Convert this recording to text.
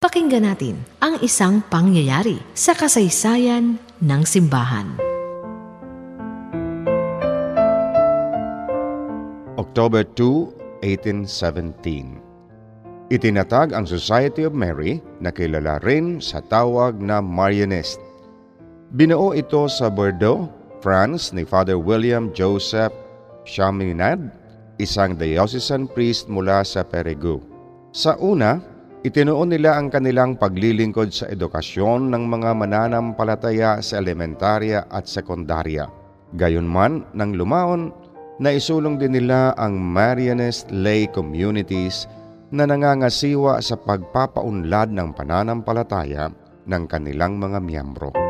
Pakinggan natin ang isang pangyayari sa kasaysayan ng simbahan. October 2, 1817 Itinatag ang Society of Mary na kilala rin sa tawag na Marianist. Binuo ito sa Bordeaux, France ni Father William Joseph Chaminade, isang diocesan priest mula sa Peregu. Sa una, Itinuon nila ang kanilang paglilingkod sa edukasyon ng mga mananampalataya sa elementarya at sekundarya. Gayunman, nang lumaon, naisulong din nila ang Marianist lay communities na nangangasiwa sa pagpapaunlad ng pananampalataya ng kanilang mga miyembro.